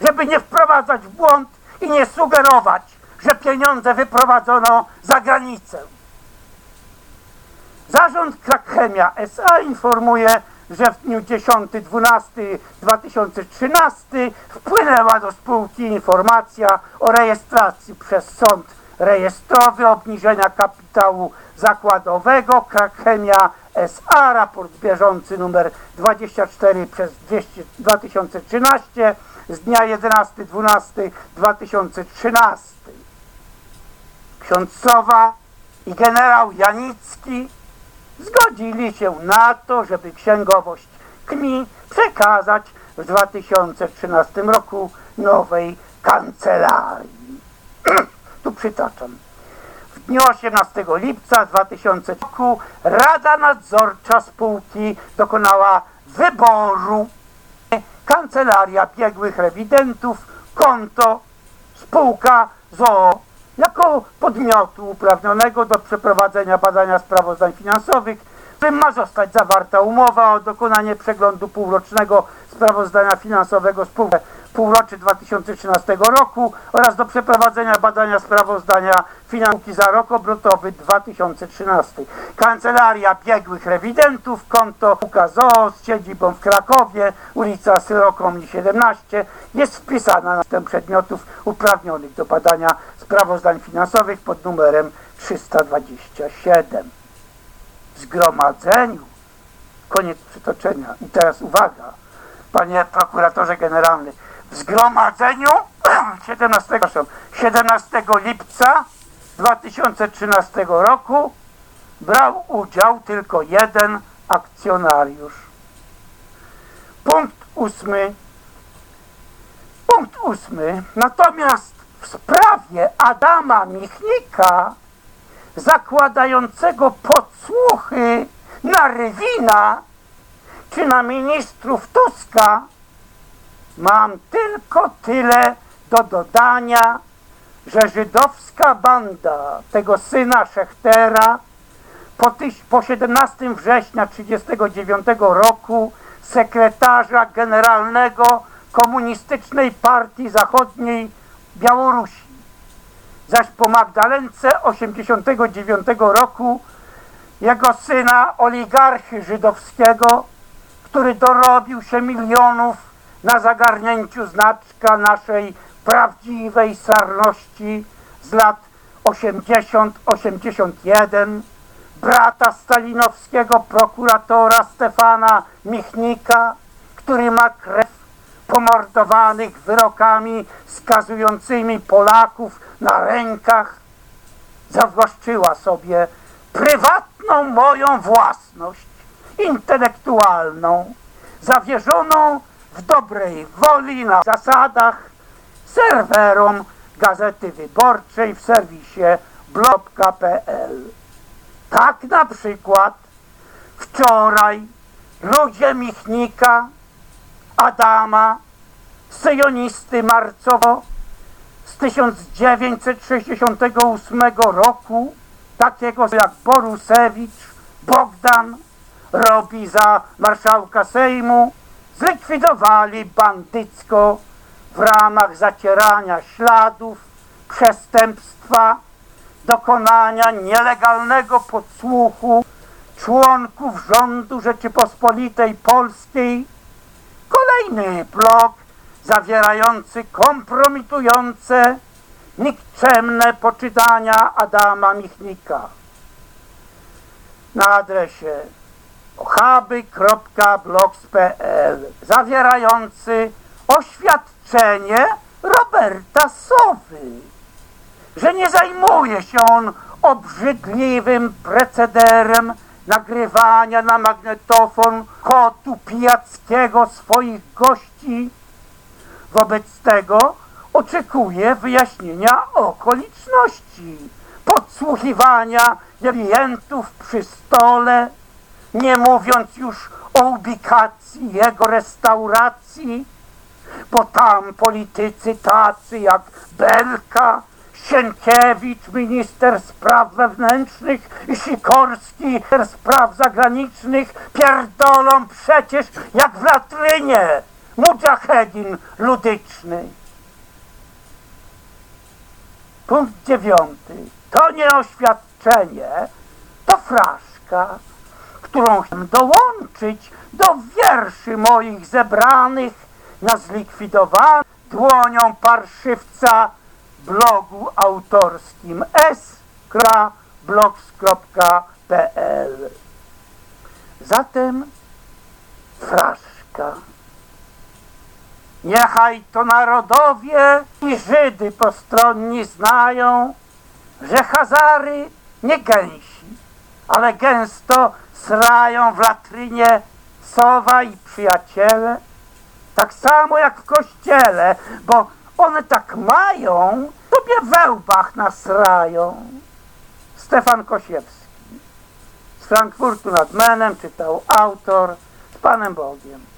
żeby nie wprowadzać w błąd i nie sugerować, że pieniądze wyprowadzono za granicę. Zarząd Krakchemia S.A. informuje, że w dniu 10.12.2013 wpłynęła do spółki informacja o rejestracji przez sąd rejestrowy obniżenia kapitału zakładowego Krakchemia S.A. Raport bieżący numer 24 przez 200, 2013 z dnia 11.12.2013. Ksiądz Sowa i generał Janicki zgodzili się na to, żeby księgowość KMI przekazać w 2013 roku nowej kancelarii. tu przytaczam. Dniu 18 lipca 2000 roku Rada Nadzorcza spółki dokonała wyboru. Kancelaria Biegłych Rewidentów, konto, spółka ZOO jako podmiotu uprawnionego do przeprowadzenia badania sprawozdań finansowych, w którym ma zostać zawarta umowa o dokonanie przeglądu półrocznego sprawozdania finansowego spółki półroczy 2013 roku oraz do przeprowadzenia badania sprawozdania finansowych za rok obrotowy 2013. Kancelaria Biegłych Rewidentów, konto UKZO z siedzibą w Krakowie, ulica Syrokomli 17 jest wpisana na system przedmiotów uprawnionych do badania sprawozdań finansowych pod numerem 327. W zgromadzeniu, koniec przytoczenia i teraz uwaga, panie prokuratorze generalny, zgromadzeniu 17, 17 lipca 2013 roku brał udział tylko jeden akcjonariusz. Punkt ósmy. Punkt ósmy. Natomiast w sprawie Adama Michnika zakładającego podsłuchy na Rywina czy na ministrów Tuska Mam tylko tyle do dodania, że żydowska banda tego syna Szechtera po, tyś, po 17 września 1939 roku sekretarza generalnego Komunistycznej Partii Zachodniej Białorusi. Zaś po Magdalence 89 roku jego syna oligarchy żydowskiego, który dorobił się milionów na zagarnięciu znaczka naszej prawdziwej sarności z lat 80-81, brata stalinowskiego prokuratora Stefana Michnika, który ma krew pomordowanych wyrokami skazującymi Polaków na rękach, zawłaszczyła sobie prywatną moją własność intelektualną, zawierzoną w dobrej woli na zasadach serwerom Gazety Wyborczej w serwisie blog.pl. Tak na przykład wczoraj ludzie Michnika, Adama, syjonisty Marcowo z 1968 roku, takiego jak Borusewicz, Bogdan, robi za marszałka Sejmu, zlikwidowali bandycko w ramach zacierania śladów, przestępstwa, dokonania nielegalnego podsłuchu członków rządu Rzeczypospolitej Polskiej. Kolejny blok zawierający kompromitujące, nikczemne poczytania Adama Michnika. Na adresie ochaby.blogs.pl zawierający oświadczenie Roberta Sowy, że nie zajmuje się on obrzydliwym precederem nagrywania na magnetofon kotu pijackiego swoich gości. Wobec tego oczekuje wyjaśnienia okoliczności podsłuchiwania klientów przy stole, nie mówiąc już o ubikacji jego restauracji, bo tam politycy tacy jak Belka, Sienkiewicz, minister spraw wewnętrznych i Sikorski, minister spraw zagranicznych pierdolą przecież jak w latrynie mujahedin ludyczny. Punkt dziewiąty. To nie oświadczenie, to fraszka, którą chcę dołączyć do wierszy moich zebranych na zlikwidowanym dłonią parszywca blogu autorskim s.blogs.pl Zatem fraszka. Niechaj to narodowie i Żydy postronni znają, że Hazary nie gęsi, ale gęsto srają w latrynie sowa i przyjaciele, tak samo jak w kościele, bo one tak mają, tobie we łbach nasrają. Stefan Kosiewski z Frankfurtu nad Menem czytał autor z Panem Bogiem.